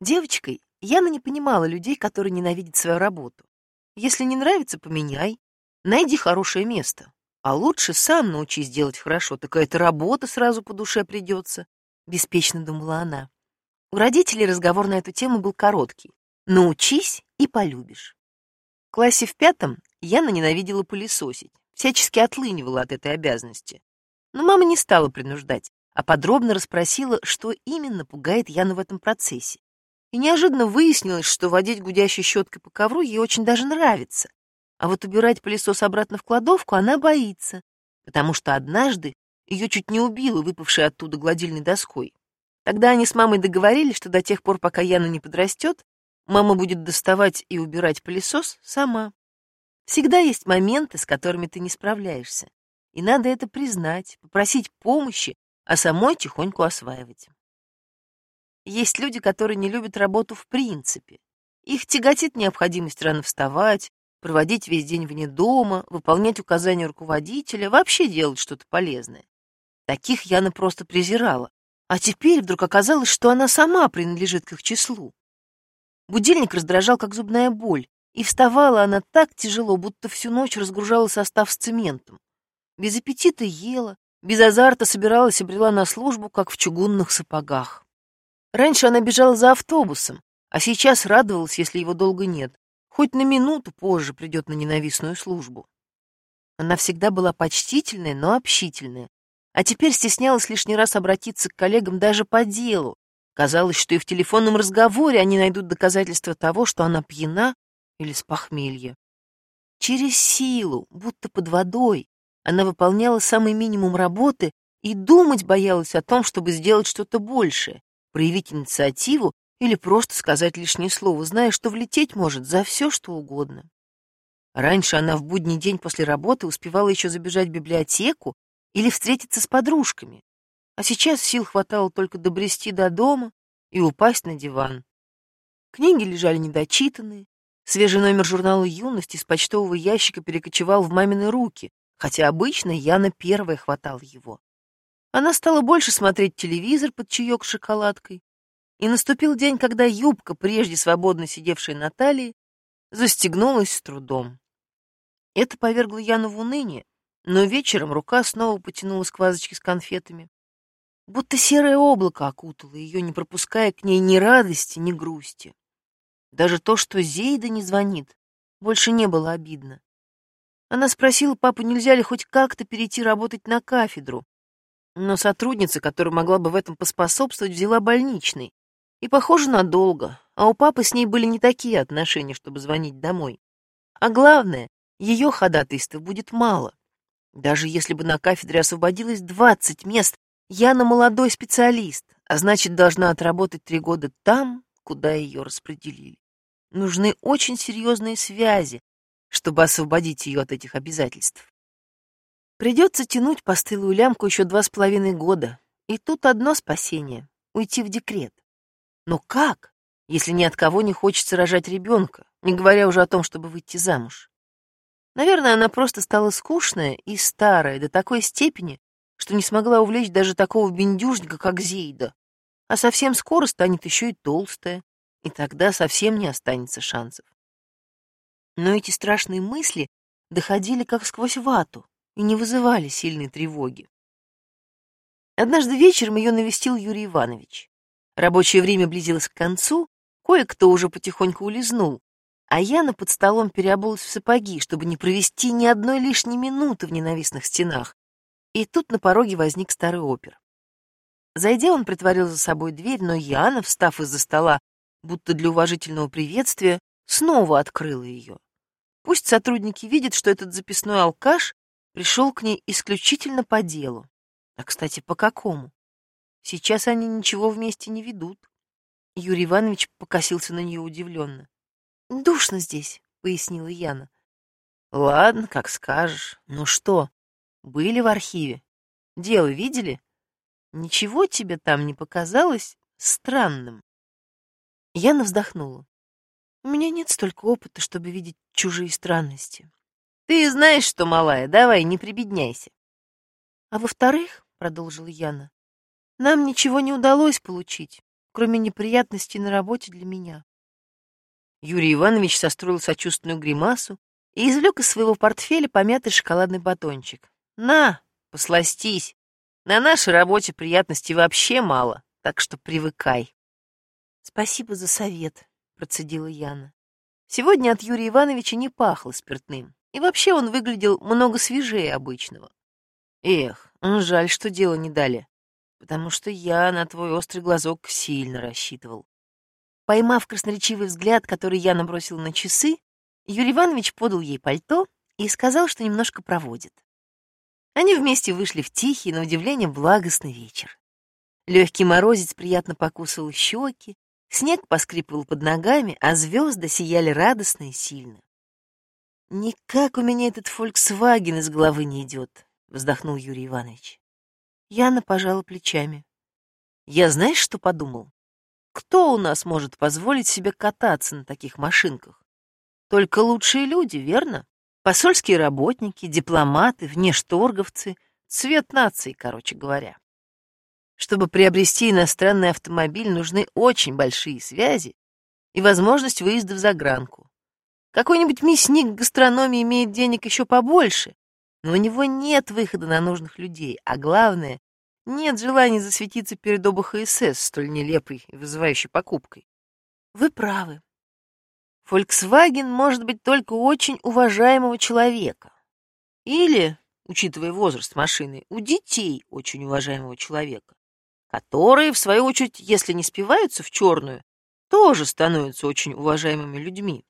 Девочкой Яна не понимала людей, которые ненавидят свою работу. Если не нравится, поменяй. Найди хорошее место. А лучше сам научись делать хорошо, такая то работа сразу по душе придется, — беспечно думала она. У родителей разговор на эту тему был короткий. Научись и полюбишь. В классе в пятом Яна ненавидела пылесосить, всячески отлынивала от этой обязанности. Но мама не стала принуждать, а подробно расспросила, что именно пугает Яну в этом процессе. И неожиданно выяснилось, что водить гудящей щеткой по ковру ей очень даже нравится. А вот убирать пылесос обратно в кладовку она боится, потому что однажды ее чуть не убило выпавшей оттуда гладильной доской. Тогда они с мамой договорились, что до тех пор, пока Яна не подрастет, мама будет доставать и убирать пылесос сама. Всегда есть моменты, с которыми ты не справляешься. И надо это признать, попросить помощи, а самой тихоньку осваивать. Есть люди, которые не любят работу в принципе. Их тяготит необходимость рано вставать, проводить весь день вне дома, выполнять указания руководителя, вообще делать что-то полезное. Таких Яна просто презирала. А теперь вдруг оказалось, что она сама принадлежит к их числу. Будильник раздражал, как зубная боль, и вставала она так тяжело, будто всю ночь разгружала состав с цементом. Без аппетита ела, без азарта собиралась и брела на службу, как в чугунных сапогах. Раньше она бежала за автобусом, а сейчас радовалась, если его долго нет. Хоть на минуту позже придет на ненавистную службу. Она всегда была почтительная, но общительная. А теперь стеснялась лишний раз обратиться к коллегам даже по делу. Казалось, что и в телефонном разговоре они найдут доказательства того, что она пьяна или с похмелья. Через силу, будто под водой, она выполняла самый минимум работы и думать боялась о том, чтобы сделать что-то большее, проявить инициативу или просто сказать лишнее слово, зная, что влететь может за все, что угодно. Раньше она в будний день после работы успевала еще забежать в библиотеку или встретиться с подружками, а сейчас сил хватало только добрести до дома и упасть на диван. Книги лежали недочитанные, свежий номер журнала «Юность» из почтового ящика перекочевал в мамины руки, хотя обычно Яна первая хватала его. Она стала больше смотреть телевизор под чаек с шоколадкой. И наступил день, когда юбка, прежде свободно сидевшая на талии, застегнулась с трудом. Это повергло Яну в уныние, но вечером рука снова потянулась к вазочке с конфетами. Будто серое облако окутало ее, не пропуская к ней ни радости, ни грусти. Даже то, что Зейда не звонит, больше не было обидно. Она спросила папу, нельзя ли хоть как-то перейти работать на кафедру, но сотрудница, которая могла бы в этом поспособствовать, взяла больничный. И, похоже, надолго. А у папы с ней были не такие отношения, чтобы звонить домой. А главное, ее ходатайства будет мало. Даже если бы на кафедре освободилось 20 мест, Яна молодой специалист, а значит, должна отработать три года там, куда ее распределили. Нужны очень серьезные связи, чтобы освободить ее от этих обязательств. Придется тянуть постылую лямку еще два с половиной года. И тут одно спасение — уйти в декрет. Но как, если ни от кого не хочется рожать ребенка, не говоря уже о том, чтобы выйти замуж? Наверное, она просто стала скучная и старая до такой степени, что не смогла увлечь даже такого бендюжника, как Зейда. А совсем скоро станет еще и толстая, и тогда совсем не останется шансов. Но эти страшные мысли доходили как сквозь вату и не вызывали сильной тревоги. Однажды вечером ее навестил Юрий Иванович. Рабочее время близилось к концу, кое-кто уже потихоньку улизнул, а Яна под столом переобулась в сапоги, чтобы не провести ни одной лишней минуты в ненавистных стенах. И тут на пороге возник старый опер. Зайдя, он притворил за собой дверь, но Яна, встав из-за стола, будто для уважительного приветствия, снова открыла ее. Пусть сотрудники видят, что этот записной алкаш пришел к ней исключительно по делу. А, кстати, по какому? Сейчас они ничего вместе не ведут. Юрий Иванович покосился на нее удивленно. «Душно здесь», — пояснила Яна. «Ладно, как скажешь. Ну что, были в архиве? Дело видели? Ничего тебе там не показалось странным?» Яна вздохнула. «У меня нет столько опыта, чтобы видеть чужие странности. Ты знаешь что, малая, давай, не прибедняйся. А во-вторых, — продолжила Яна, — нам ничего не удалось получить, кроме неприятностей на работе для меня. Юрий Иванович состроил сочувственную гримасу и извлек из своего портфеля помятый шоколадный батончик. «На, посластись. На нашей работе приятностей вообще мало, так что привыкай». «Спасибо за совет», — процедила Яна. Сегодня от Юрия Ивановича не пахло спиртным, и вообще он выглядел много свежее обычного. Эх, жаль, что дело не дали, потому что я на твой острый глазок сильно рассчитывал. Поймав красноречивый взгляд, который я набросил на часы, Юрий Иванович подал ей пальто и сказал, что немножко проводит. Они вместе вышли в тихий, на удивление, благостный вечер. Легкий морозец приятно покусывал щеки, снег поскрипывал под ногами, а звезды сияли радостно и сильно. «Никак у меня этот «Фольксваген» из головы не идет», — вздохнул Юрий Иванович. Яна пожала плечами. «Я знаешь, что подумал? Кто у нас может позволить себе кататься на таких машинках? Только лучшие люди, верно? Посольские работники, дипломаты, внешторговцы, цвет нации, короче говоря. Чтобы приобрести иностранный автомобиль, нужны очень большие связи и возможность выезда в загранку. Какой-нибудь мясник гастрономии имеет денег еще побольше, но у него нет выхода на нужных людей, а главное, нет желания засветиться перед ОБХСС столь нелепой и вызывающей покупкой. Вы правы. Volkswagen может быть только очень уважаемого человека. Или, учитывая возраст машины, у детей очень уважаемого человека, которые, в свою очередь, если не спиваются в черную, тоже становятся очень уважаемыми людьми.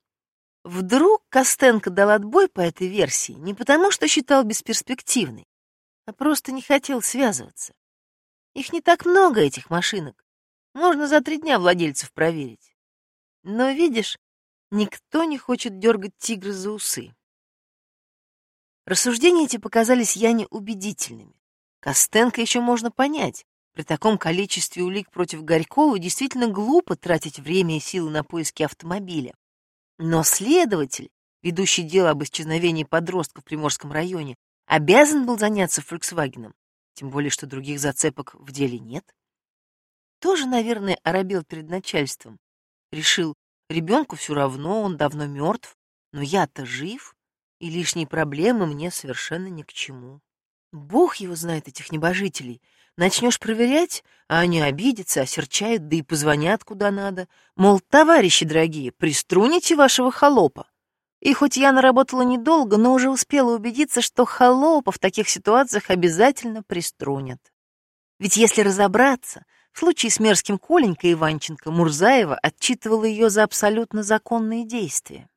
Вдруг Костенко дал отбой по этой версии не потому, что считал бесперспективной, а просто не хотел связываться. Их не так много, этих машинок. Можно за три дня владельцев проверить. Но, видишь, никто не хочет дергать тигра за усы. Рассуждения эти показались Яне убедительными. Костенко еще можно понять. При таком количестве улик против Горького действительно глупо тратить время и силы на поиски автомобиля. Но следователь, ведущий дело об исчезновении подростка в Приморском районе, обязан был заняться «Фольксвагеном», тем более, что других зацепок в деле нет. Тоже, наверное, оробел перед начальством. Решил, ребенку все равно, он давно мертв, но я-то жив, и лишние проблемы мне совершенно ни к чему. Бог его знает, этих небожителей. Начнешь проверять, а они обидятся, осерчают, да и позвонят куда надо. Мол, товарищи дорогие, приструните вашего холопа. И хоть я наработала недолго, но уже успела убедиться, что холопа в таких ситуациях обязательно приструнят. Ведь если разобраться, в случае с мерзким Коленькой Иванченко Мурзаева отчитывала ее за абсолютно законные действия.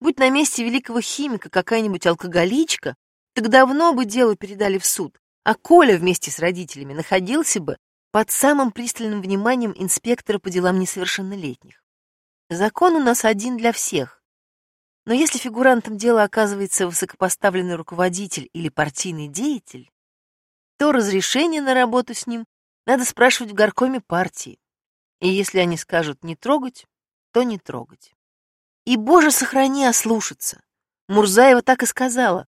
Будь на месте великого химика какая-нибудь алкоголичка, так давно бы дело передали в суд, а Коля вместе с родителями находился бы под самым пристальным вниманием инспектора по делам несовершеннолетних. Закон у нас один для всех, но если фигурантом дела оказывается высокопоставленный руководитель или партийный деятель, то разрешение на работу с ним надо спрашивать в горкоме партии. И если они скажут «не трогать», то не трогать. И, боже, сохрани ослушаться. Мурзаева так и сказала.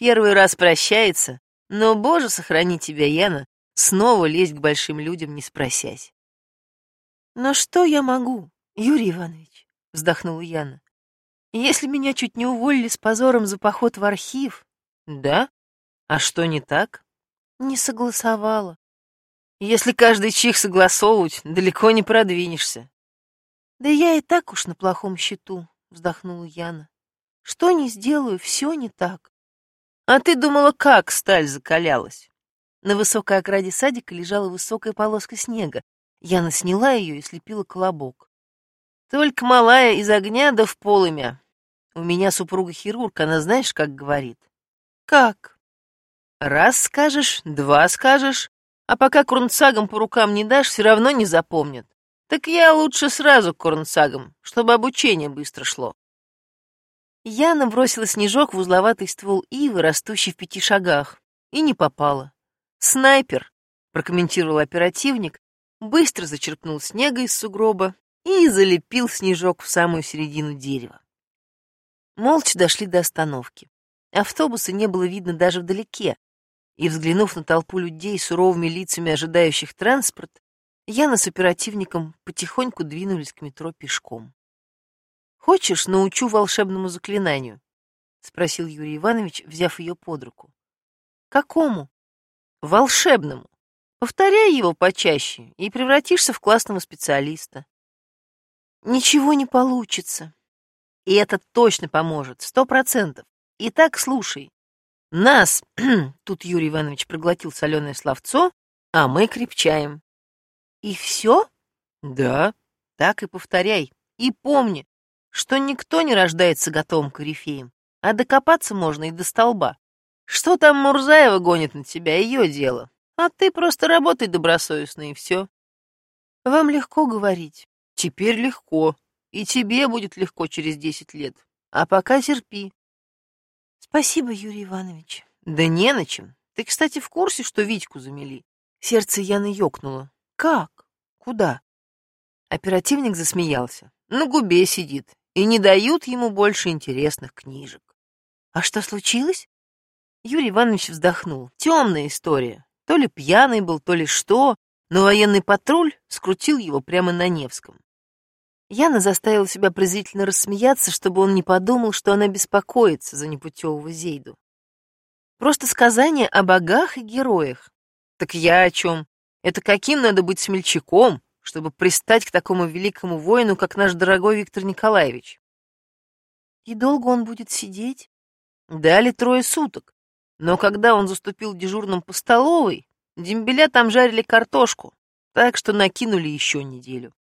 Первый раз прощается, но, боже, сохрани тебя, Яна, снова лезть к большим людям, не спросясь. «Но что я могу, Юрий Иванович?» — вздохнула Яна. Если меня чуть не уволили с позором за поход в архив... Да? А что не так? Не согласовала. Если каждый чих согласовывать, далеко не продвинешься. Да я и так уж на плохом счету, вздохнула Яна. Что не сделаю, все не так. А ты думала, как сталь закалялась? На высокой ограде садика лежала высокая полоска снега. Яна сняла ее и слепила колобок. Только малая из огня да в полымя. У меня супруга хирург, она знаешь, как говорит? Как? Раз скажешь, два скажешь, а пока курнцагам по рукам не дашь, все равно не запомнят. Так я лучше сразу к курнцагам, чтобы обучение быстро шло. Я набросила снежок в узловатый ствол ивы, растущий в пяти шагах, и не попала. «Снайпер», — прокомментировал оперативник, быстро зачерпнул снега из сугроба и залепил снежок в самую середину дерева. Молча дошли до остановки. Автобуса не было видно даже вдалеке, и, взглянув на толпу людей с суровыми лицами, ожидающих транспорт, Яна с оперативником потихоньку двинулись к метро пешком. «Хочешь, научу волшебному заклинанию?» — спросил Юрий Иванович, взяв ее под руку. «Какому?» «Волшебному. Повторяй его почаще, и превратишься в классного специалиста». «Ничего не получится. И это точно поможет, сто процентов. Итак, слушай. Нас, тут Юрий Иванович проглотил соленое словцо, а мы крепчаем. И все? Да, так и повторяй. И помни, что никто не рождается готовым корифеем, а докопаться можно и до столба. Что там Мурзаева гонит на тебя, ее дело. А ты просто работай добросовестно, и все. Вам легко говорить. Теперь легко. И тебе будет легко через десять лет. А пока терпи. Спасибо, Юрий Иванович. Да не на чем. Ты, кстати, в курсе, что Витьку замели? Сердце Яны ёкнуло. Как? Куда? Оперативник засмеялся. На губе сидит. И не дают ему больше интересных книжек. А что случилось? Юрий Иванович вздохнул. Темная история. То ли пьяный был, то ли что, но военный патруль скрутил его прямо на Невском. Яна заставила себя презрительно рассмеяться, чтобы он не подумал, что она беспокоится за непутевого Зейду. Просто сказание о богах и героях. Так я о чем? Это каким надо быть смельчаком, чтобы пристать к такому великому воину, как наш дорогой Виктор Николаевич? И долго он будет сидеть? Дали трое суток. Но когда он заступил дежурным по столовой, дембеля там жарили картошку, так что накинули еще неделю.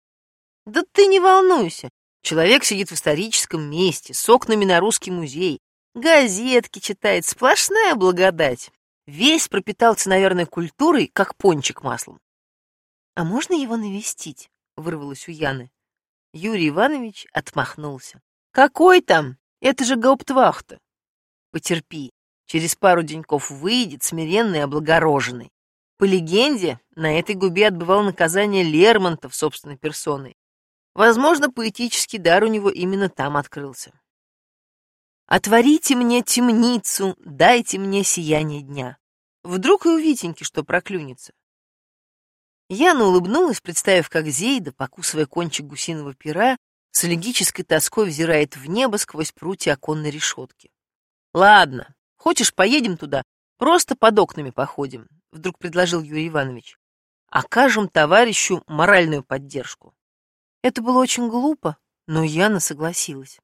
Да ты не волнуйся. Человек сидит в историческом месте, с окнами на русский музей, газетки читает, сплошная благодать. Весь пропитался, наверное, культурой, как пончик маслом. «А можно его навестить?» — вырвалось у Яны. Юрий Иванович отмахнулся. «Какой там? Это же гауптвахта!» «Потерпи, через пару деньков выйдет смиренный и облагороженный. По легенде, на этой губе отбывал наказание Лермонтов собственной персоной. Возможно, поэтический дар у него именно там открылся. «Отворите мне темницу, дайте мне сияние дня». Вдруг и у Витеньки что проклюнется. Яна улыбнулась, представив, как Зейда, покусывая кончик гусиного пера, с элегической тоской взирает в небо сквозь прутья оконной решетки. «Ладно, хочешь, поедем туда? Просто под окнами походим», — вдруг предложил Юрий Иванович. «Окажем товарищу моральную поддержку». Это было очень глупо, но Яна согласилась.